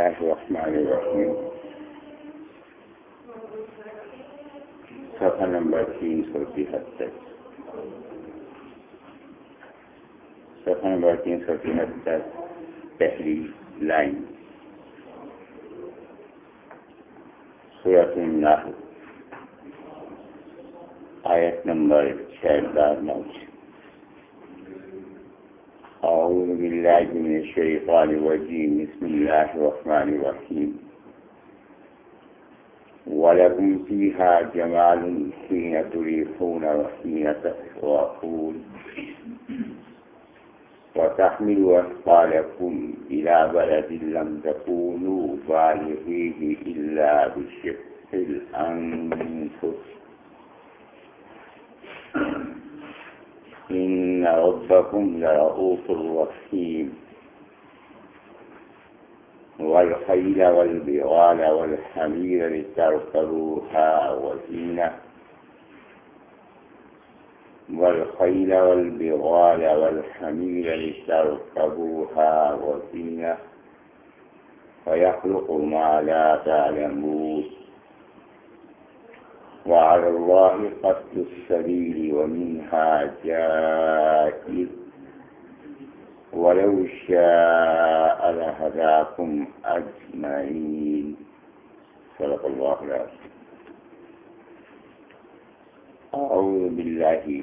بسم الله الرحمن الرحيم صفحہ نمبر تین سو تہتر صفحہ نمبر تین سو تہتر پہلی لائن۔ سورت النحل، آیت نمبر چھ ہزار نو أعوذ بالله من الشيطان الرجيم. بسم الله الرحمن الرحيم. ولكم فيها جمال حين تريحون وحين تسرحون وتحملوا أثقالكم إلى بلد لم تكونوا بالغيه إلا بشق الأنفس. إن ربكم لرؤوف رحيم. والخيل والبغال والحمير لتركبوها وزينة والخيل والبغال والحمير لتركبوها وزينة ويخلق ما لا تعلمون. وعلى الله قتل السبيل ومنها جائر. ولو شاء لهداكم أجمعين. صدق الله العظيم. أعوذ بالله.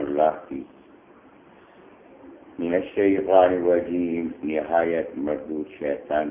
الله. من الشيطان الرجيم. نهاية مردود شيطان.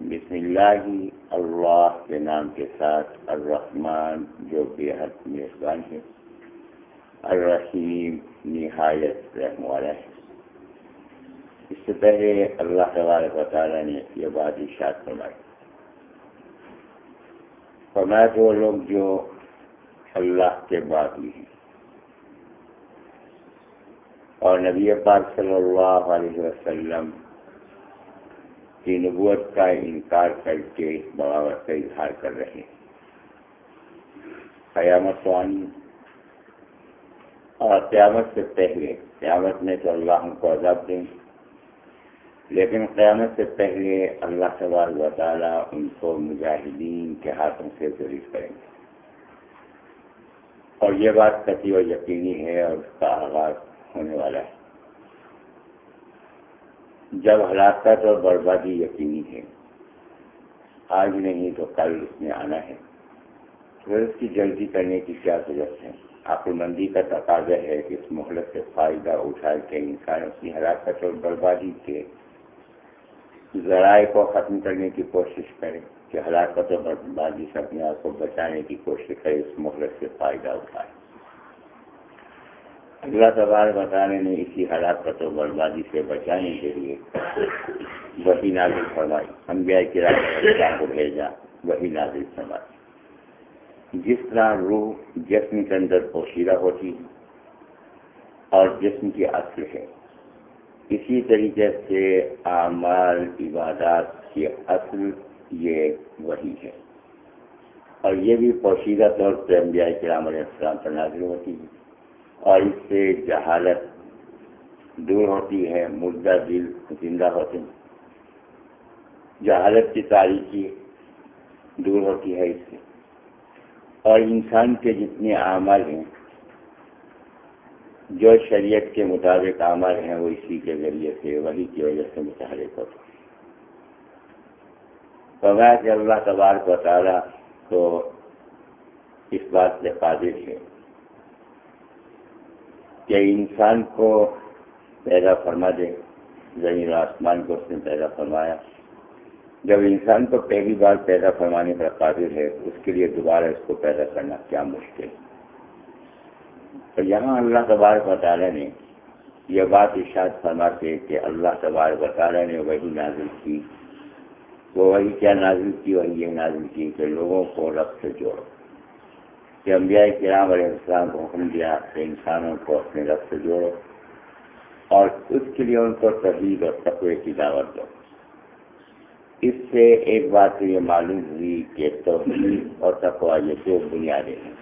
بسم اللہ اللہ کے نام کے ساتھ الرحمن، جو بے حد میزبان ہے۔ الرحیم، نہایت رحم والا ہے۔ اس سے پہلے اللہ تبارک و تعالیٰ نے یہ بات ارشاد فرمائی۔ فرمایا کہ وہ لوگ جو اللہ کے باقی ہیں۔ اور نبی پاک صلی اللہ علیہ وسلم کی نبوت کا انکار کر کے بغاوت کا اظہار کر رہے ہیں۔ قیامت وانی اور قیامت سے پہلے، قیامت میں تو اللہ ہم کو عذاب دیں۔ لیکن قیامت سے پہلے اللہ سوال و تعالیٰ ان کو مجاہدین کے ہاتھوں سے ضرور کریں گے۔ اور یہ بات کتی و یقینی ہے اور اس کا آغاز ہونے والا ہے۔ جب ہلاکت اور بربادی یقینی ہے۔ آج نہیں تو کل اس میں آنا ہے۔ پھر اس کی جلدی کرنے کی کیا ضرورت ہے؟ عقل مندی کا تقاضا ہے کہ اس مہلت سے فائدہ اٹھا کے انسان اپنی ہلاکت اور بربادی کے ذرائع کو ختم کرنے کی کوشش کرے، کہ ہلاکت اور بربادی سے اپنے آپ کو بچانے کی کوشش کرے، اس مہلت سے فائدہ اٹھائے۔ اللہ تبار بتانے نے اسی ہلاکت و بربادی سے بچانے کے لیے وہی نازل فرمائی۔ ہم گیا کو بھیجا وہی نازل فرمائی۔ جس طرح روح جسم کے اندر پوشیدہ ہوتی اور جسم کی اصل ہے، اسی طریقے سے اعمال، عبادات کی اصل یہ وہی ہے۔ اور یہ بھی پوشیدہ طور پہ انبیاء کرام علیہ السلام پر نازل ہوتی ہے۔ اور اس سے جہالت دور ہوتی ہے، مردہ دل زندہ ہوتے ہیں۔ جہالت کی تاریخی دور ہوتی ہے اس سے۔ اور انسان کے جتنے اعمال ہیں، جو شریعت کے مطابق اعمال ہیں، وہ اسی کے ذریعے سے، وہی کی وجہ سے متحرک ہوتے ہیں۔ فرمایا کہ اللہ تبارک کو تعالیٰ تو اس بات سے قادر ہے۔ کہ انسان کو پیدا فرما دے زمین آسمان کو اس نے پیدا فرمایا جب انسان کو پہلی بار پیدا فرمانے پر قابل ہے اس کے لیے دوبارہ اس کو پیدا کرنا کیا مشکل تو یہاں اللہ تبارک و تعالیٰ نے یہ بات ارشاد فرماتے کہ اللہ تبارک و تعالیٰ نے وہی نازل کی وہ وہی کیا نازل کی وہی یہ نازل کی کہ لوگوں کو رب سے جوڑو کہ انبیاء کرام علیہ السلام کو حکم دیا کہ انسانوں کو اپنے رب سے جوڑو اور اس کے لیے ان کو تحریر اور تقوی کی دعوت دو۔ اس سے ایک بات تو یہ معلوم ہوئی کہ توحید اور تقوا یہ دو بنیادیں ہیں۔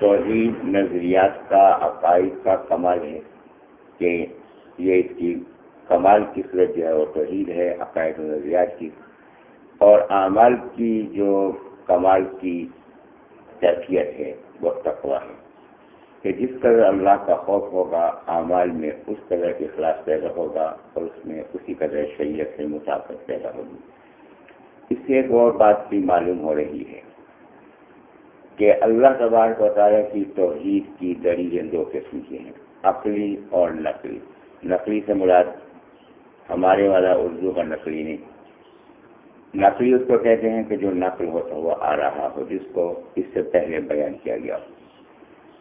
توحید نظریات کا، عقائد کا کمال ہے کہ یہ اس کی کمال کی صورت جو ہے وہ توحید ہے، عقائد و نظریات کی۔ اور اعمال کی جو کمال کی کیفیت ہے، وہ تقوا ہے۔ کہ جس قدر اللہ کا خوف ہوگا، اعمال میں اس قدر کے خلاف پیدا ہوگا اور اس میں اسی قدر شریعت سے مسافت پیدا ہوگی۔ اس سے ایک اور بات بھی معلوم ہو رہی ہے کہ اللہ تبارک و تعالیٰ کی توحید کی دلیلیں دو قسم کی ہیں، عقلی اور نقلی۔ نقلی سے مراد ہمارے والا اردو کا نقلی نہیں۔ نقلی اس کو کہتے ہیں کہ جو نقل ہوتا ہوا آ رہا ہو، جس کو اس سے پہلے بیان کیا گیا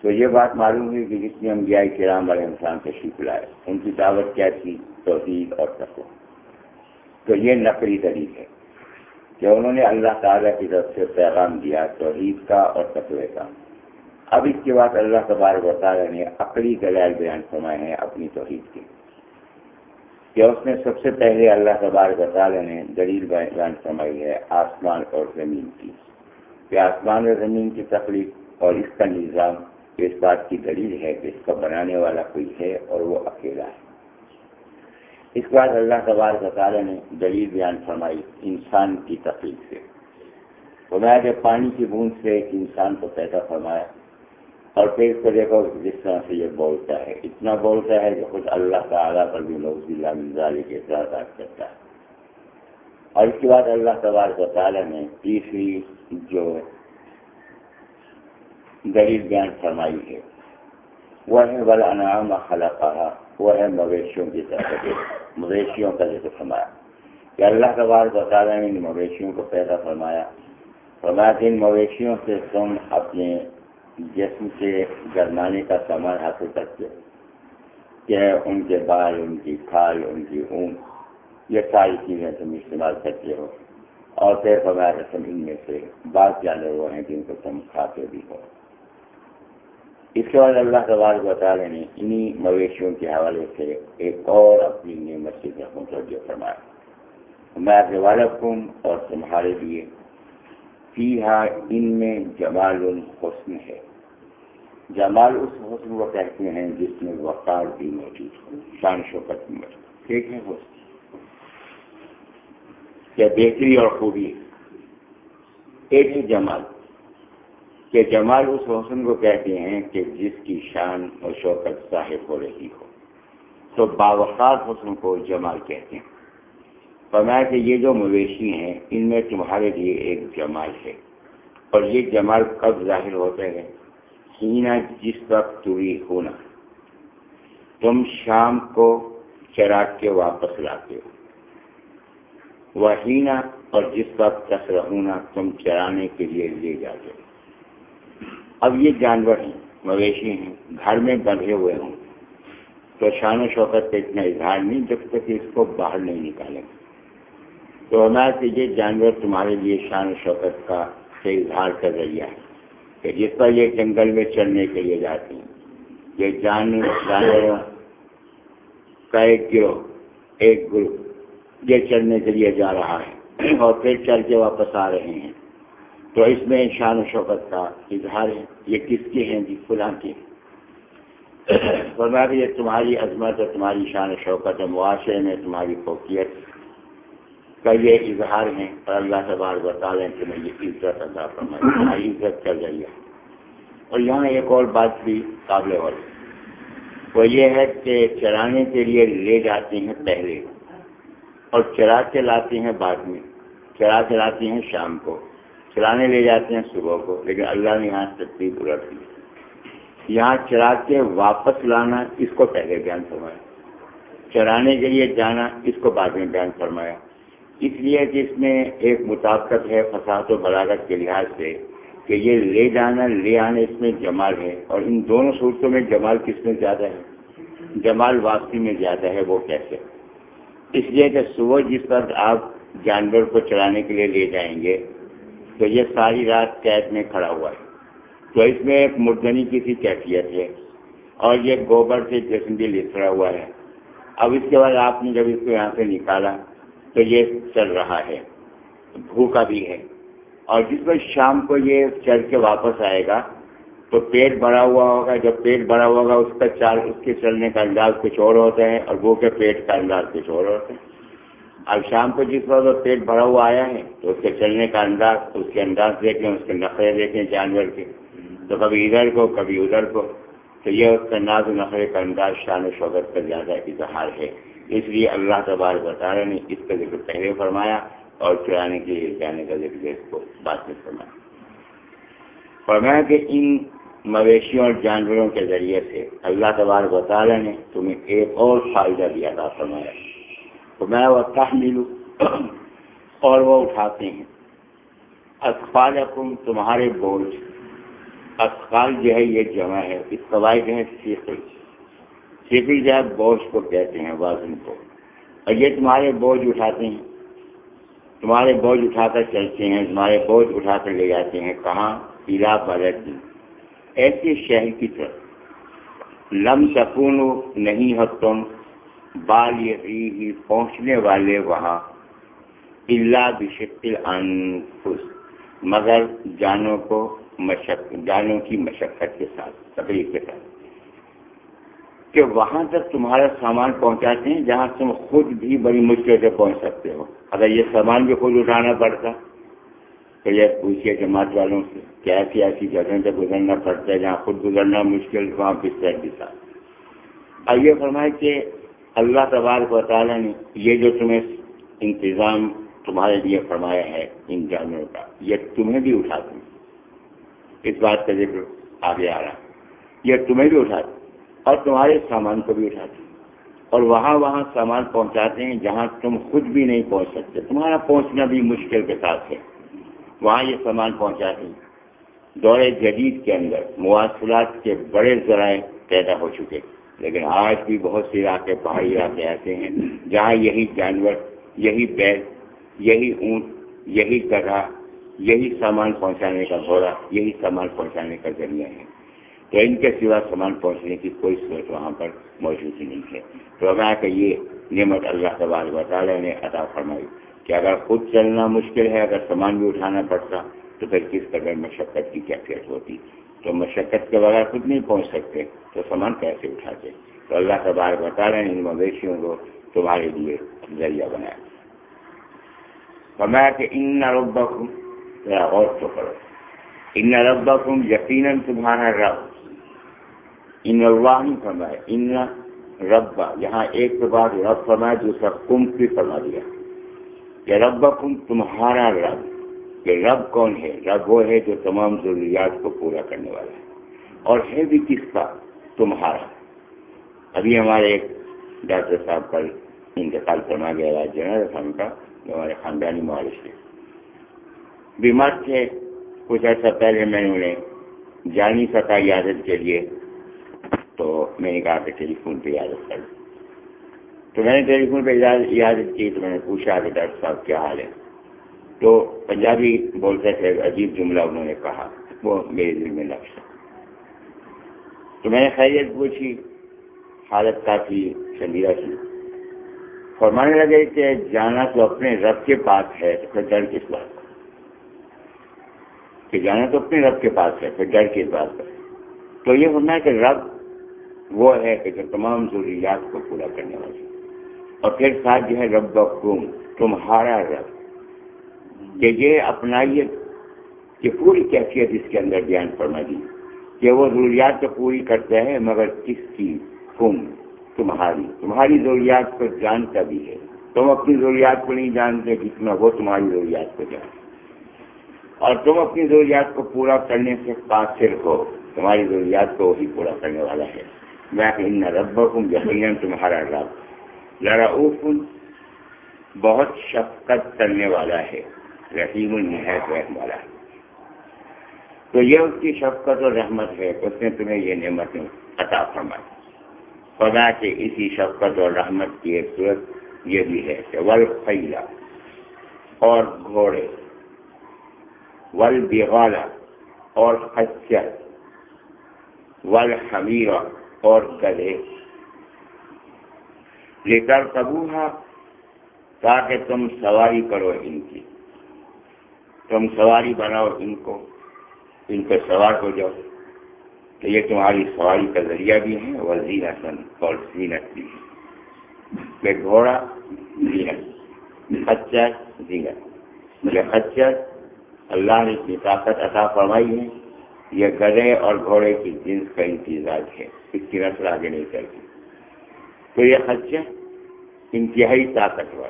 تو یہ بات معلوم ہوئی کہ جتنی ہم گیا کرام والے انسان تشریف لائے، ان کی دعوت کیا تھی؟ توحید اور تقوی۔ تو یہ نقلی دلیل ہے کہ انہوں نے اللہ تعالیٰ کی طرف سے پیغام دیا توحید کا اور تقوی کا۔ اب اس کے بعد اللہ تبارک و تعالیٰ نے عقلی دلائل بیان فرمائے ہیں اپنی توحید کے۔ کہ اس میں سب سے پہلے اللہ تبارک تعالیٰ نے دلیل بیان فرمائی ہے آسمان اور زمین کی۔ کہ آسمان اور زمین کی تکلیف اور اس کا نظام اس بات کی دلیل ہے کہ اس کا بنانے والا کوئی ہے اور وہ اکیلا ہے۔ اس کے بعد اللہ تبارک تعالیٰ نے دلیل بیان فرمائی انسان کی تکلیف سے۔ فرمایا کہ پانی کی بوند سے ایک انسان کو پیدا فرمایا۔ اور پھر اس کو دیکھو جس طرح سے یہ بولتا ہے، اتنا بولتا ہے کہ خود اللہ تعالیٰ پر بھی لوگ ضلع مزالی کے اعتراضات کرتا ہے۔ اور اس کے بعد اللہ تبارک و تعالیٰ نے تیسری جو دلیل بیان فرمائی ہے، وہ ہے بلا انعام خلا وہ ہے مویشیوں کی طرف مویشیوں کا ذکر فرمایا۔ کہ اللہ تبارک و تعالیٰ نے ان مویشیوں کو پیدا فرمایا۔ فرمایا کہ ان مویشیوں سے تم اپنے جسم سے گرمانے کا سامان حاصل کرتے کہ ان کے بال، ان کی کھال، ان کی اون یہ ساری چیزیں تم استعمال کرتے ہو۔ اور پھر فرمایا رسم ان میں سے بعض جانور وہ ہیں جن کو تم کھاتے بھی ہو۔ اس کے بعد اللہ تبارک بتا رہے ہیں انہی مویشیوں کے حوالے سے ایک اور اپنی نعمت سے متوجہ فرمایا، میں آپ والم اور تمہارے لیے فی ان میں جمال الحسن ہے۔ جمال اس حسن کو کہتے ہیں جس میں وقار بھی موجود ہو، شان شوکت بھی موجود ٹھیک ہے حسن۔ کیا بہتری اور خوبی ایک ہی جمال۔ کہ جمال اس حسن کو کہتے ہیں کہ جس کی شان اور شوکت صاحب ہو رہی ہو۔ تو باوقار حسن کو جمال کہتے ہیں۔ فرمایا کہ یہ جو مویشی ہیں، ان میں تمہارے لیے ایک جمال ہے۔ اور یہ جمال کب ظاہر ہوتا ہے ہینا جس وقت توری ہونا۔ تم شام کو چراغ کے واپس لاتے ہو۔ وہ ہینا اور جس وقت کسر ہونا تم چرانے کے لیے لے جاتے ہو۔ اب یہ جانور ہیں، مویشی ہیں، گھر میں بندھے ہوئے ہوں۔ تو شان و شوقت کا اتنا اظہار نہیں، جب تک اس کو باہر نہیں نکالیں۔ گے تو کہ یہ جانور تمہارے لیے شان و شوقت کا سے اظہار کر ذریعہ ہے کہ جس پر یہ جنگل میں چڑھنے کے لیے جاتے ہیں۔ یہ جان جانوروں کا ایک گروہ، ایک گروپ یہ چڑھنے کے لیے جا رہا ہے اور پھر چل کے واپس آ رہے ہیں۔ تو اس میں شان و شوقت کا اظہار ہے۔ یہ کس کے ہیں؟ جی فلاں کے فرمایا کہ یہ تمہاری عظمت اور تمہاری شان و شوقت اور معاشرے میں تمہاری فوقیت کا یہ اظہار ہے اور اللہ سے بار بتا دیں کہ میں یہ عزت ادا فرمائی عزت کر رہی ہے۔ اور یہاں ایک اور بات بھی قابل اور وہ یہ ہے کہ چرانے کے لیے لے جاتے ہیں پہلے اور چرا کے لاتے ہیں بعد میں۔ چرا کے لاتے ہیں شام کو، چرانے لے جاتے ہیں صبح کو، لیکن اللہ نے یہاں تکلیف الٹ دی یہاں چرا کے واپس لانا اس کو پہلے بیان فرمایا۔ چرانے کے لیے جانا اس کو بعد میں بیان فرمایا۔ اس لیے کہ اس میں ایک مطابقت ہے فساد و بلاغت کے لحاظ سے کہ یہ لے جانا، لے آنا اس میں جمال ہے اور ان دونوں صورتوں میں جمال کس میں زیادہ ہے؟ جمال واپسی میں زیادہ ہے، وہ کیسے؟ اس لیے کہ صبح جس وقت آپ جانور کو چلانے کے لیے لے جائیں گے، تو یہ ساری رات قید میں کھڑا ہوا ہے۔ تو اس میں ایک مردنی کی سی کیفیت ہے اور یہ گوبر سے جسم بھی لسرا ہوا ہے۔ اب اس کے بعد آپ نے جب اس کو یہاں سے نکالا تو یہ چل رہا ہے، بھوکا بھی ہے۔ اور جس میں شام کو یہ چل کے واپس آئے گا، تو پیٹ بھرا ہوا ہوگا۔ جب پیٹ بھرا ہوا ہوگا، اس کا چال اس کے چلنے کا انداز کچھ اور ہوتا ہے اور وہ کے پیٹ کا انداز کچھ اور ہوتا ہے۔ اب شام کو جس وقت پیٹ بھرا ہوا آیا ہے، تو اس کے چلنے کا انداز، اس کے انداز دیکھیں، اس کے نخرے دیکھیں جانور کے۔ تو کبھی ادھر کو، کبھی ادھر کو۔ تو یہ اس کا ناز و نخرے کا انداز شان و شوقت کا زیادہ اظہار ہے۔ اس لیے اللہ تبار بتا نے اس کا ذکر پہلے فرمایا اور چرانے کے لیے جانے کا ذکر اس کو بات میں فرمایا۔ فرمایا کہ ان مویشیوں اور جانوروں کے ذریعے سے اللہ تبار بتا رہے نے تمہیں ایک اور فائدہ دیا تھا فرمایا۔ تو میں وہ تحمل اور وہ اٹھاتے ہیں۔ اخبال تمہارے بوجھ۔ اخبال جو ہے، یہ جمع ہے۔ اس قواعد ہیں سیکل سیکل جو بوجھ کو کہتے ہیں، وازن کو۔ اور یہ تمہارے بوجھ اٹھاتے ہیں۔ تمہارے بوجھ اٹھا کر چلتے ہیں، تمہارے بوجھ اٹھا کر لے جاتے ہیں۔ کہاں؟ پیلا بلد۔ میں ایسے شہر کی طرف۔ لم سکون نہیں ہو تم بال ہی پہنچنے والے وہاں۔ اللہ بشکل انفس مگر جانوں کو مشق جانوں کی مشقت کے ساتھ تکلیف کے ساتھ۔ کہ وہاں تک تمہارا سامان پہنچاتے ہیں جہاں تم خود بھی بڑی مشکل سے پہنچ سکتے ہو۔ اگر یہ سامان بھی خود اٹھانا پڑتا، تو یہ پوچھیے جماعت والوں سے کہ ایسی ایسی جگہ سے گزرنا پڑتا ہے جہاں خود گزرنا مشکل وہاں بستر کے ساتھ اور یہ فرمائے کہ اللہ تبارک و تعالیٰ نے یہ جو تمہیں انتظام تمہارے لیے فرمایا ہے ان جانوروں کا، یہ تمہیں بھی اٹھا دوں۔ اس بات کا ذکر آگے آ رہا یہ تمہیں بھی اٹھاتے اور تمہارے سامان کو بھی اٹھاتے اور وہاں وہاں سامان پہنچاتے ہیں جہاں تم خود بھی نہیں پہنچ سکتے۔ تمہارا پہنچنا بھی مشکل کے ساتھ ہے۔ وہاں یہ سامان پہنچاتے ہیں۔ دور جدید کے اندر مواصلات کے بڑے ذرائع پیدا ہو چکے۔ لیکن آج بھی بہت سے علاقے، پہاڑی علاقے ایسے ہیں جہاں یہی جانور، یہی بیل، یہی اونٹ، یہی گدھا، یہی سامان پہنچانے کا گھوڑا، یہی سامان پہنچانے کا ذریعہ ہے۔ تو ان کے سوا سامان پہنچنے کی کوئی صورت وہاں پر موجود ہی نہیں ہے۔ تو اگر کہ یہ نعمت اللہ تبار تعالیٰ نے عطا فرمائی کہ اگر خود چلنا مشکل ہے، اگر سامان بھی اٹھانا پڑتا، تو پھر کس قدر مشقت کی کیفیت ہوتی؟ تو مشقت کے بغیر خود نہیں پہنچ سکتے، تو سامان کیسے اٹھاتے؟ تو اللہ تبار تعالیٰ نے ان مویشیوں کو تمہارے لیے ذریعہ بنایا۔ فرمایا کہ ان ربکم، ذرا غور تو کرو، ان ربکم یقیناً تمہارا رب ان اللہ نہیں فرمایا ان ربا یہاں ایک کے بعد رب فرمایا دوسرا کم بھی فرما دیا۔ کہ ربکم تمہارا رب، کہ رب کون ہے؟ رب وہ ہے جو تمام ضروریات کو پورا کرنے والا ہے۔ اور ہے بھی کس کا؟ تمہارا۔ ابھی ہمارے ایک ڈاکٹر صاحب کل انتقال فرما گیا جنرل خان کا، جو ہمارے خاندانی معالج تھے۔ بیمار تھے، کچھ عرصہ پہلے میں نے انہیں جانی سکا عادت کے لیے تو میں نے کہا کہ ٹیلی فون پہ عادت کر تو میں نے ٹیلی فون پہ عادت کی تو میں نے پوچھا کہ ڈاکٹر صاحب کیا حال ہے؟ تو پنجابی بولتے تھے، عجیب جملہ انہوں نے کہا، وہ میرے دل میں لفظ تو میں نے خیریت پوچھی، حالت کافی شدیدہ تھی۔ فرمانے لگے کہ جانا تو اپنے رب کے پاس ہے، تو پھر ڈر کس بات کا کہ جانا تو اپنے رب کے پاس ہے، پھر ڈر کس بات کا تو یہ ہونا ہے کہ رب وہ ہے کہ جو تمام ضروریات کو پورا کرنے والی اور پھر ساتھ جو ہے رب بخوم تمہارا رب۔ کہ یہ اپنائیے کہ پوری کیفیت اس کے اندر بیان فرما دی کہ وہ ضروریات تو پوری کرتا ہے، مگر کس کی؟ کم تمہاری۔ تمہاری ضروریات کو جانتا بھی ہے۔ تم اپنی ضروریات کو نہیں جانتے جتنا وہ تمہاری ضروریات کو جانتے اور تم اپنی ضروریات کو پورا کرنے سے قاصر ہو۔ تمہاری ضروریات کو وہی پورا کرنے والا ہے۔ میں ان رب یقیناً تمہارا رب لڑاؤف بہت شفقت کرنے والا ہے، رحیم النحت رحم والا ہے۔ تو یہ اس کی شفقت اور رحمت ہے، اس نے تمہیں یہ نعمتیں عطا فرمائی۔ خدا کے اسی شفقت اور رحمت کی ایک صورت یہ بھی ہے کہ ول خیلا اور گھوڑے ول بغالا اور خچر ول حمیرہ اور گدھے لے کر کبوہا تاکہ تم سواری کرو ان کی۔ تم سواری بناؤ ان کو، ان پہ سوار ہو جاؤ۔ تو یہ تمہاری سواری کا ذریعہ بھی ہے اور زینت اور زینت بھی ہے۔ کہ گھوڑا زینت خچر زینت۔ یہ خچر اللہ نے اتنی طاقت عطا فرمائی ہے، یہ گدے اور گھوڑے کی جنس کا انتظار ہے۔ اس کی نسل آگے نہیں چلتی۔ تو یہ خچر انتہائی طاقتور۔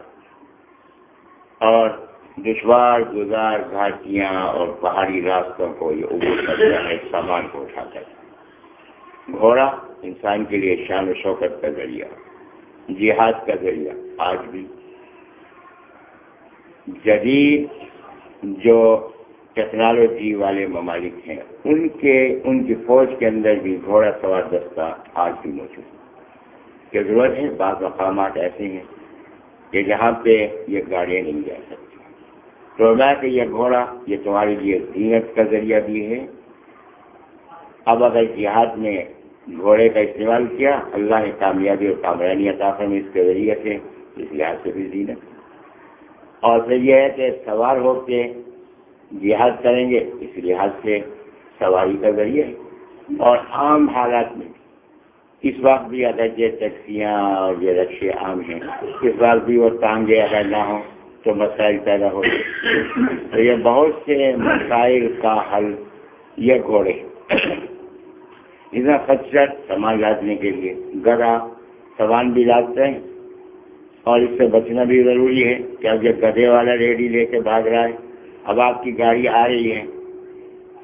اور دشوار، گزار گھاٹیاں اور پہاڑی راستوں کو یہ عبور کرتا ہے، سامان کو اٹھاتا ہے۔ گھوڑا انسان کے لیے شان و شوکت کا ذریعہ، جہاد کا ذریعہ۔ آج بھی جدید جو ٹیکنالوجی والے ممالک ہیں۔ ان کے، ان کی فوج کے اندر بھی گھوڑا سوار دستہ آج بھی موجود ہے۔ ضرورت ہے، بعض مقامات ایسے ہیں کہ جہاں پہ یہ گاڑیاں نہیں جا سکتی۔ تو میں کہ یہ گھوڑا یہ تمہارے لیے زینت کا ذریعہ بھی ہے۔ اب اگر جہاد میں گھوڑے کا استعمال کیا، اللہ نے کامیابی اور کامرانی عطافر میں اس کے ذریعے سے، اس لحاظ سے بھی زینت۔ اور پھر یہ ہے کہ سوار ہو کے جہاد کریں گے، اس لحاظ سے سواری کا ذریعہ اور عام حالات میں، اس وقت بھی اگر یہ ٹیکسیاں اور یہ رکشے عام ہیں، اس وقت بھی وہ ٹانگے اگر نہ ہوں تو مسائل پیدا ہو تو یہ بہت سے مسائل کا حل یہ گھوڑے اتنا خدشہ سامان لادنے کے لیے گدا سامان بھی لاتے ہیں۔ اور اس سے بچنا بھی ضروری ہے کہ اب یہ گدے والا ریڈی لے کے بھاگ رہا ہے۔ اب آپ کی گاڑی آ رہی ہے،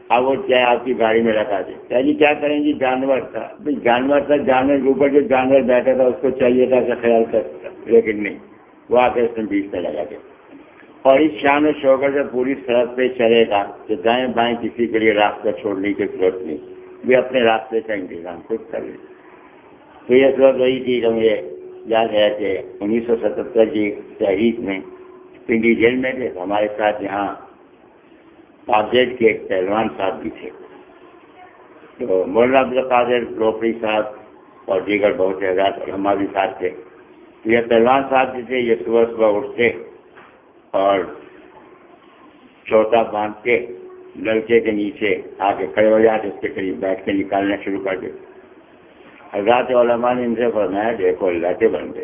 اب وہ چاہے آپ کی گاڑی میں رکھا دے۔ پہلے جی کیا کریں گی جانور تھا۔ بھائی جانور تھا، جانور کے اوپر جو جانور بیٹھا تھا، اس کو چاہیے تھا کہ خیال کر لیکن نہیں، وہ آ کے اس میں بیچ پہ لگا دے۔ اور اس شان و شوگر سے پوری سڑک پہ چلے گا کہ دائیں بائیں کسی کے لیے راستہ چھوڑنے کی ضرورت نہیں۔ وہ اپنے راستے کا انتظام خود کر لیں تو یہ ضرورت وہی تھی کہ مجھے یاد ہے کہ انیس سو ستہتر کی تحریک میں پنڈی جیل میں تھے ہمارے ساتھ یہاں پاکیٹ کے ایک پہلوان صاحب بھی تھے۔ تو مولانا عبد القادر صاحب اور دیگر بہت سے حضرات علماء بھی ساتھ تھے۔ یہ پہلوان صاحب جو تھے، یہ صبح صبح اٹھتے اور چوتھا باندھ کے لڑکے کے نیچے آ کے کھڑے ہو جاتے، اس کے قریب بیٹھ کے نکالنا شروع کر دیتے۔ حضرات علماء نے ان سے فرمایا، دیکھو اللہ کے بندے،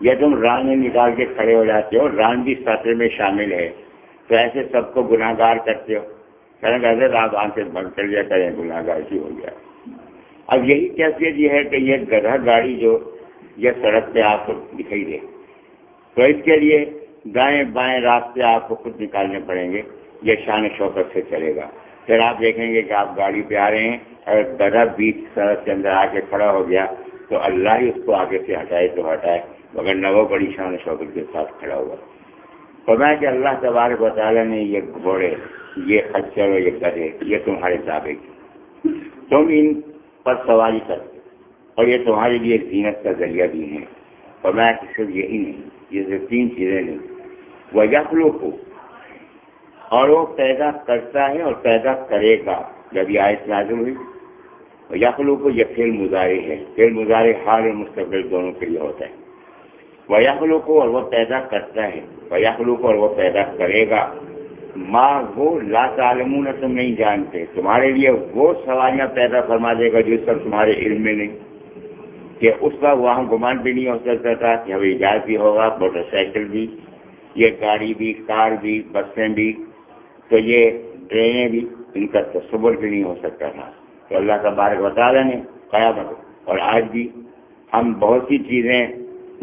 یہ تم ران میں نکال کے کھڑے ہو جاتے ہو، ران بھی سطح میں شامل ہے۔ تو ایسے سب کو گناہ گار کرتے ہو۔ کہیں ایسے آپ آنکھیں بند کر لیا کریں گناہ گار ہو گیا۔ اب یہی کیفیت یہ ہے کہ یہ گدھا گاڑی جو یہ سڑک پہ آپ کو دکھائی دے۔ تو اس کے لیے دائیں بائیں راستے آپ کو خود نکالنے پڑیں گے۔ یہ شان شوکت سے چلے گا۔ پھر آپ دیکھیں گے کہ آپ گاڑی پہ آ رہے ہیں۔ اگر گدھا بیچ سڑک کے اندر آ کے کھڑا ہو گیا تو اللہ ہی اس کو آگے سے ہٹائے تو ہٹائے، مگر نہ وہ بڑی شان شوکت کے ساتھ کھڑا ہوا۔ فرمایا کہ اللہ تبارک و تعالیٰ نے یہ گھوڑے، یہ خچر اور یہ گدھے، یہ تمہارے تابع کی تم ان پر سواری کرتے اور یہ تمہارے لیے زینت کا ذریعہ بھی ہے فرمایا کہ صرف یہی نہیں، یہ صرف تین چیزیں نہیں وہ یخلو کو اور وہ پیدا کرتا ہے اور پیدا کرے گا۔ جب یہ آیت نازل ہوئی یخلو کو یہ فیل مظاہرے ہے۔ فیل مظاہرے حال اور مستقبل دونوں کے لیے ہوتا ہے۔ وہ یخلو کو اور وہ پیدا کرتا ہے۔ وہ یخلو کو اور وہ پیدا کرے گا۔ ماں وہ لا تعلمون تم نہیں جانتے۔ تمہارے لیے وہ سواریاں پیدا فرما دے گا جو سب تمہارے علم میں نہیں۔ کہ اس کا وہاں گمان بھی نہیں ہو سکتا تھا۔ کہ ہمیں جہاز بھی ہوگا، موٹر سائیکل بھی، یہ گاڑی بھی، کار بھی، بسیں بھی۔ تو یہ ٹرینیں بھی، ان کا تصور بھی نہیں ہو سکتا تھا۔ تو اللہ کا بارک وطالعہ نے قیامت اور آج بھی ہم بہت سی چیزیں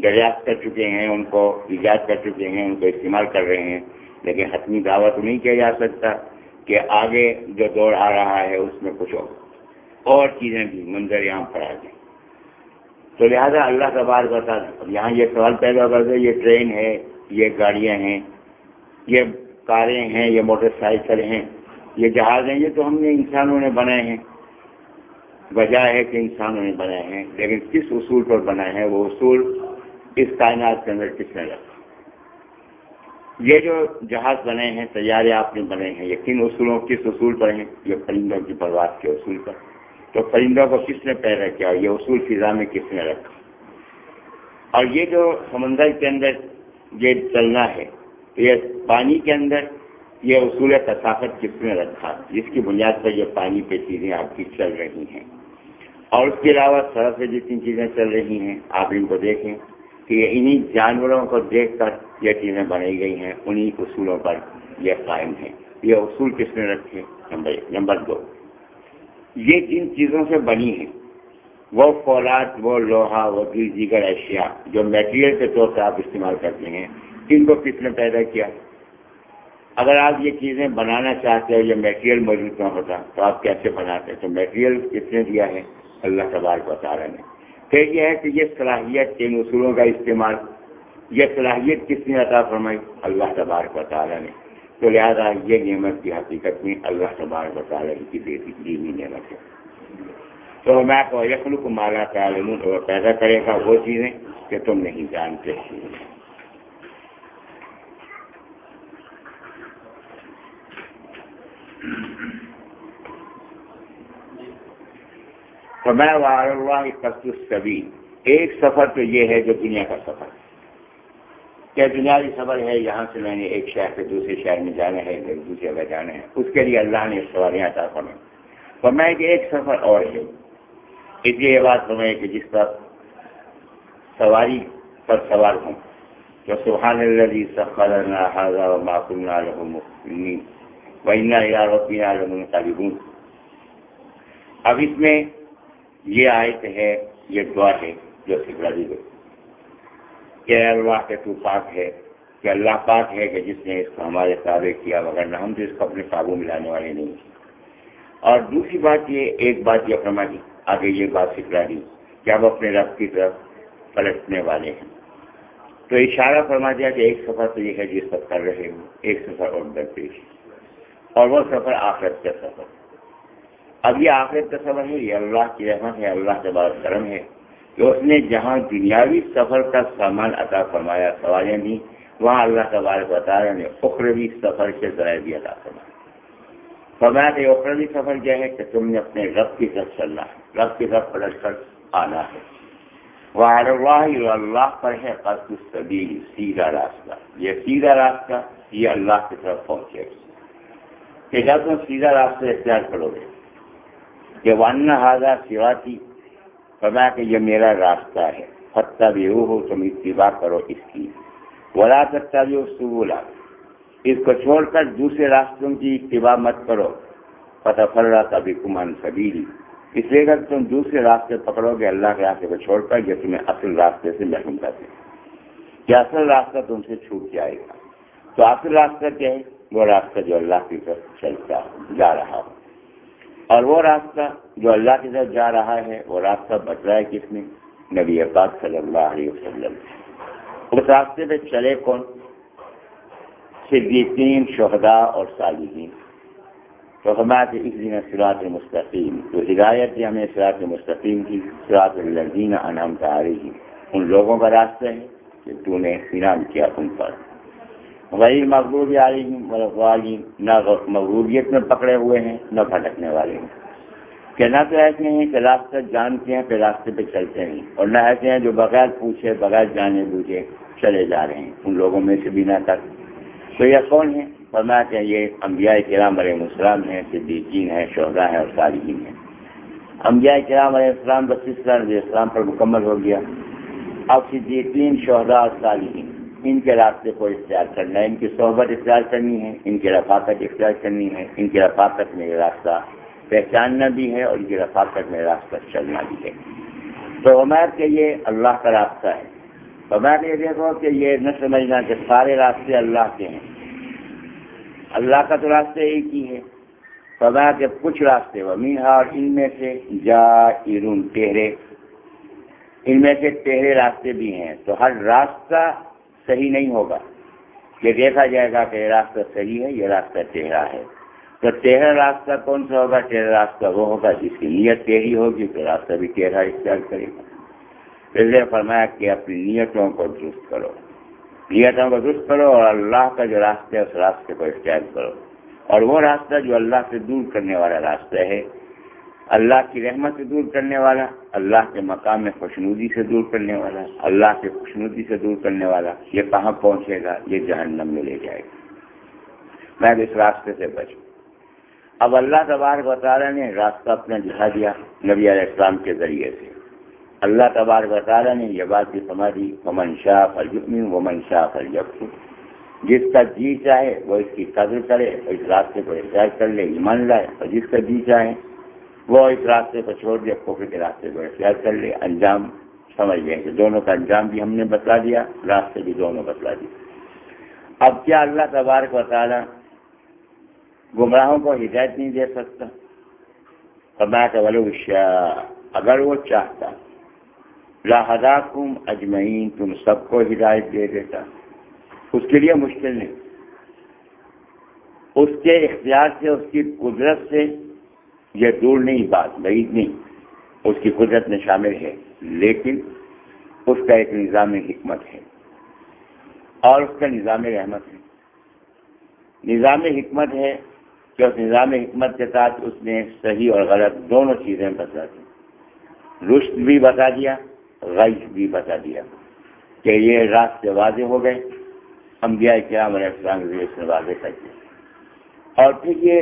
دریافت کر چکے ہیں، ان کو ایجاد کر چکے ہیں، ان کو استعمال کر رہے ہیں۔ لیکن حتمی دعوت نہیں کیا جا سکتا کہ آگے جو دور آ رہا ہے، اس میں کچھ اور۔ چیزیں بھی منظر عام پر آ جائیں تو لہٰذا اللہ کا بار بتا یہاں یہ سوال پیدا کر دے، یہ ٹرین ہے، یہ گاڑیاں ہیں، یہ کاریں ہیں، یہ موٹر سائیکل ہیں، یہ جہاز ہیں، یہ تو ہم نے انسانوں نے بنائے ہیں۔ وجہ ہے کہ انسانوں نے بنائے ہیں، لیکن کس اصول پر بنائے ہیں؟ وہ اصول اس کائنات کے اندر کس نے رکھا۔ یہ جو جہاز بنے ہیں طیارے آپ نے بنے ہیں یہ کن اصولوں کس اصول پر ہیں؟ یہ پرندوں کی پرواز کے اصول پر۔ تو پرندوں کو کس نے پیدا کیا؟ یہ اصول فضا میں کس نے رکھا؟ اور یہ جو سمندر کے اندر یہ چلنا ہے تو یہ پانی کے اندر یہ اصول تصافت کس نے رکھا؟ جس کی بنیاد پر یہ پانی پہ چیزیں آپ کی چل رہی ہیں۔ اور اس کے علاوہ سڑک پہ جتنی چیزیں چل رہی ہیں، آپ ان کو دیکھیں۔ کہ انہی جانوروں کو دیکھ کر یہ چیزیں بنائی گئی ہیں، انہی اصولوں پر یہ قائم ہیں۔ یہ اصول کس نے رکھے؟ نمبر ایک نمبر دو۔ یہ جن چیزوں سے بنی ہیں، وہ فولاد، وہ لوہا، وہ دیگر اشیاء جو میٹیریل کے طور سے آپ استعمال کرتے ہیں ان کو کس نے پیدا کیا؟ اگر آپ یہ چیزیں بنانا چاہتے ہو یہ میٹیریل موجود نہ ہوتا، تو آپ کیسے بناتے تو میٹیریل کس نے دیا ہے؟ اللہ تبارک و تعالیٰ نے۔ پھر یہ ہے کہ یہ صلاحیت ان اصولوں کا استعمال، یہ صلاحیت کس نے عطا فرمائی؟ اللہ تبارک و تعالیٰ نے۔ تو لہٰذا یہ نعمت کی حقیقت میں اللہ تبارک و تعالیٰ کی دی ہوئی نعمت ہے۔ تو میں کو یقل کو مالا تعلیم پیدا کرے گا وہ چیزیں کہ تم نہیں جانتے۔ تو میں اللہ کبھی ایک سفر تو یہ ہے جو دنیا کا سفر ہے۔ کیا دنیاوی سفر ہے؟ یہاں سے میں نے ایک شہر سے دوسرے شہر میں جانا ہے ایک دوسری جگہ جانا ہے۔ اس کے لیے اللہ نے سواریاں عطا فرمائی۔ تو کہ ایک سفر اور ہے۔ اس لیے یہ بات سمجھے کہ جس پر سواری پر سوار ہوں۔ جو سبحان اللہ سفر معقول وینا یا روپیہ طالبون اب اس میں یہ آیت ہے، یہ دعا ہے جو سکھلا گئی کہ اللہ کے تو پاک ہے، کہ اللہ پاک ہے کہ جس نے اس کو ہمارے تابع کیا، مگر نہ ہم تو اس کو اپنے قابو میں لانے والے نہیں۔ اور دوسری بات یہ، ایک بات یہ فرما دی آگے یہ بات سکھلا دی کہ اب اپنے رب کی طرف پلٹنے والے ہیں۔ تو اشارہ فرما دیا کہ ایک سفر تو یہ ہے جس پر کر رہے ہوں ایک سفر اور درپیش، اور وہ سفر آخرت کا سفر۔ اب یہ آخرت کا سفر ہے یہ اللہ کی رحمت ہے، اللہ کے بعد کرم ہے۔ کہ اس نے جہاں دنیاوی سفر کا سامان عطا فرمایا سواریاں دی وہاں اللہ تبارک بتا رہے نے اخروی سفر کے ذرائع بھی عطا فرمایا فرمایا کہ اخروی سفر کیا ہے کہ تم نے اپنے رب کی طرف چلنا ہے۔ رب کی طرف پلٹ کر آنا ہے۔ وہ اللہ اللہ پر ہے قصد سبیل، سیدھا راستہ۔ یہ سیدھا راستہ یہ اللہ کی طرف پہنچے۔ گا کہ جب تم سیدھا راستہ اختیار کرو گے کہ ون ہاضا سواتی فرمایا کہ یہ میرا راستہ ہے۔ فتح بھی ہو تم اتباع کرو اس کی۔ ولا سکتا بھی سبولا اس کو چھوڑ کر دوسرے راستوں کی اتباع مت کرو۔ فتح فرا کبھی کمان سبیلی اس لیے اگر تم دوسرے راستے پکڑو گے اللہ کے راستے کو چھوڑ کر، یہ تمہیں اصل راستے سے محروم کرتے کہ اصل راستہ تم سے چھوٹ جائے گا۔ تو اصل راستہ کیا ہے؟ وہ راستہ جو اللہ کی طرف چلتا جا رہا ہو۔ اور وہ راستہ جو اللہ کی طرف جا رہا ہے، وہ راستہ بچ رہا ہے کس نے؟ نبی پاک صلی اللہ علیہ وسلم اس راستے پہ چلے کون؟ صدیقین شہدا اور صالحین۔ تو ہمارے اس دن سراط مستقیم تو ہدایت دی ہمیں سراط مستقیم کی سراط الدین انعام کا ان لوگوں کا راستہ ہے کہ تو نے انعام کیا ان پر۔ غیر مغروبی عالم نہ مغروبیت میں پکڑے ہوئے ہیں، نہ بھٹکنے والے ہیں۔ کہ نہ تو ایسے ہیں کہ راستہ جانتے ہیں، پھر راستے پہ چلتے ہیں۔ اور نہ ایسے ہیں جو بغیر پوچھے، بغیر جانے بوجھے چلے جا رہے ہیں۔ ان لوگوں میں سے بھی نہ تک۔ تو یہ کون ہے فرمایا کہ یہ انبیاء کرام علیہ السلام ہیں، صدیقین ہیں شہدا ہیں اور صالحین ہیں۔ انبیاء کرام علیہ السلام کا سلسلہ اسلام پر مکمل ہو گیا۔ اب صدیقین شہدا اور صالحین۔ ان کے راستے کو اختیار کرنا ہے، ان کی صحبت اختیار کرنی ہے، ان کی رفاقت اختیار کرنی ہے، ان کی رفاقت میں راستہ پہچاننا بھی ہے اور ان کی رفاقت میں راستہ چلنا بھی ہے۔ تو عمیر کے یہ اللہ کا راستہ ہے۔ عمیر یہ دیکھو کہ یہ نہ سمجھنا کہ سارے راستے اللہ کے ہیں۔ اللہ کا تو راستے ایک ہی ہے۔ فضا کے کچھ راستے وہ اور ان میں سے جا ارون ٹہرے ان میں سے ٹہرے راستے بھی ہیں۔ تو ہر راستہ صحیح نہیں ہوگا۔ یہ دیکھا جائے گا کہ یہ راستہ صحیح ہے، یہ راستہ ٹہرا ہے۔ تو ٹہرا راستہ کون سا ہوگا؟ ٹہرا راستہ وہ ہوگا جس کی نیت ٹہری ہوگی تو راستہ بھی ٹہرا اختیار کرے گا۔ پہلے فرمایا کہ اپنی نیتوں کو درست کرو۔ نیتوں کو درست کرو اور اللہ کا جو راستہ ہے، اس راستے کو اختیار کرو۔ اور وہ راستہ جو اللہ سے دور کرنے والا راستہ ہے اللہ کی رحمت سے دور کرنے والا، اللہ کے مقام میں خوشنودی سے دور کرنے والا، اللہ کے خوشنودی سے دور کرنے والا، یہ کہاں پہنچے گا؟ یہ جہنم میں لے جائے گا۔ میں اس راستے سے بچوں۔ اب اللہ تبارک و تعالیٰ نے راستہ اپنا دکھا دیا نبی علیہ السلام کے ذریعے سے۔ اللہ تبارک و تعالیٰ نے یہ بات بھی سمجھی ومن شاہ فلجمی ومن شاہ فلجب جس کا جی چاہے وہ اس کی قدر کرے اور اس راستے کو اختیار کر لے، ایمان لائے اور جس کا جی چاہے وہ اس راستے کو چھوڑ دے کفر کے راستے کو اختیار کر لے، انجام سمجھ لیں کہ دونوں کا انجام بھی ہم نے بتلا دیا، راستے بھی دونوں بتلا دیا اب کیا اللہ تبارک و تعالیٰ گمراہوں کو ہدایت نہیں دے سکتا؟ فرمایا کہ ولو اگر وہ چاہتا۔ لاہدا کم اجمعین، تم سب کو ہدایت دے دیتا۔ اس کے لیے مشکل نہیں۔ اس کے اختیار سے، اس کی قدرت سے یہ دور نہیں بات بعید نہیں، اس کی قدرت میں شامل ہے، لیکن اس کا ایک نظام حکمت ہے۔ اور اس کا نظام رحمت ہے۔ نظام حکمت ہے کہ اس نظام حکمت کے ساتھ اس نے صحیح اور غلط دونوں چیزیں بتا دی۔ رشت بھی بتا دیا غیش بھی بتا دیا کہ یہ راستے واضح ہو گئے۔ انبیاء کرام علیہ السلام نے واضح کر دیا۔ اور پھر یہ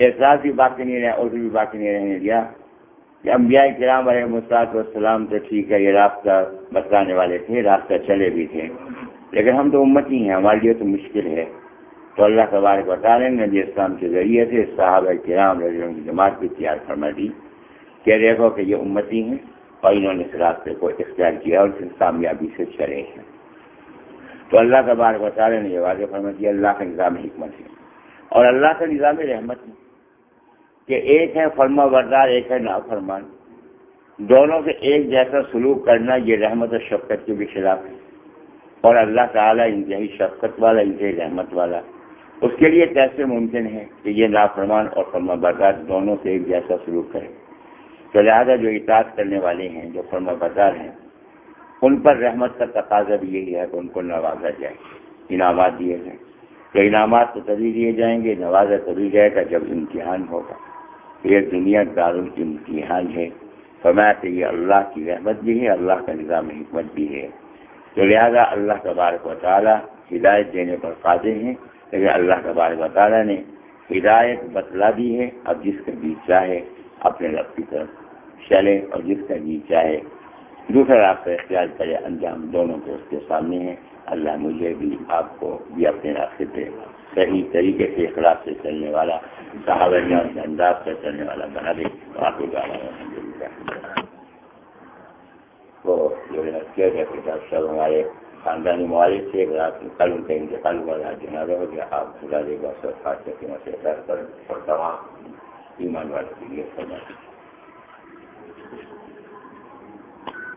اعتراض بھی باقی نہیں رہا اردو بھی باقی نہیں رہنے دیا۔ کہ انبیاء کرام علیہ مساط والسلام تو ٹھیک ہے، یہ راستہ بتلانے والے تھے، راستہ چلے بھی تھے۔ لیکن ہم تو امتی ہیں، ہمارے لیے تو مشکل ہے۔ تو اللہ تبارک بتا رہے ہیں نبی اسلام کے ذریعے سے صحابہ کرام رضی کی جماعت بھی تیار فرما دی کہ دیکھو کہ یہ امتی ہیں اور انہوں نے اس راستے کو اختیار کیا اور پھر کامیابی سے چلے ہیں۔ تو اللہ تبارک بتا رہے نے یہ واضح فرما دیا اللہ کا نظام حکمت ہے۔ اور اللہ کا نظام رحمت ہے۔ کہ ایک ہے فرما بردار، ایک ہے نافرمان۔ دونوں سے ایک جیسا سلوک کرنا یہ رحمت اور شفقت کے بھی خلاف ہے۔ اور اللہ تعالیٰ انتہائی شفقت والا انتہائی رحمت والا۔ اس کے لیے کیسے ممکن ہے کہ یہ نافرمان اور فرما بردار دونوں سے ایک جیسا سلوک کرے۔ تو لہٰذا جو اطاعت کرنے والے ہیں، جو فرما بردار ہیں، ان پر رحمت کا تقاضا بھی یہی ہے کہ ان کو نوازا جائے۔ انعامات دیے جائیں۔ تو انعامات تو تبھی دیے جائیں گے، نوازا تبھی جائے گا جب امتحان ہوگا۔ یہ دنیا دار امتحان ہے۔ فرمایا کہ یہ اللہ کی رحمت بھی ہے، اللہ کا نظام حکمت بھی ہے۔ تو لہٰذا اللہ تبارک و تعالیٰ ہدایت دینے پر قادر ہیں۔ لیکن اللہ تبارک و تعالیٰ نے ہدایت بتلا دی ہے۔ اب جس کا بیچ چاہے اپنے رب کی طرف چلے اور جس کا بیچ چاہے دوسرا راستہ اختیار کرے، انجام دونوں کو اس کے سامنے ہے اللہ مجھے بھی آپ کو بھی اپنے راستے پہ صحیح طریقے سے اخلاق سے چلنے والا صحابہ کے انداز کا چلنے والا بنا دے آپ کو جو ہے سب ہمارے خاندانی معالج سے ایک رات کل ان کا انتقال ہوا رہا جنازہ ہو گیا، آپ خدا دے گا سر خاص کر کے مسئلہ پر اور تمام ایمان والے کے لیے فرمائیں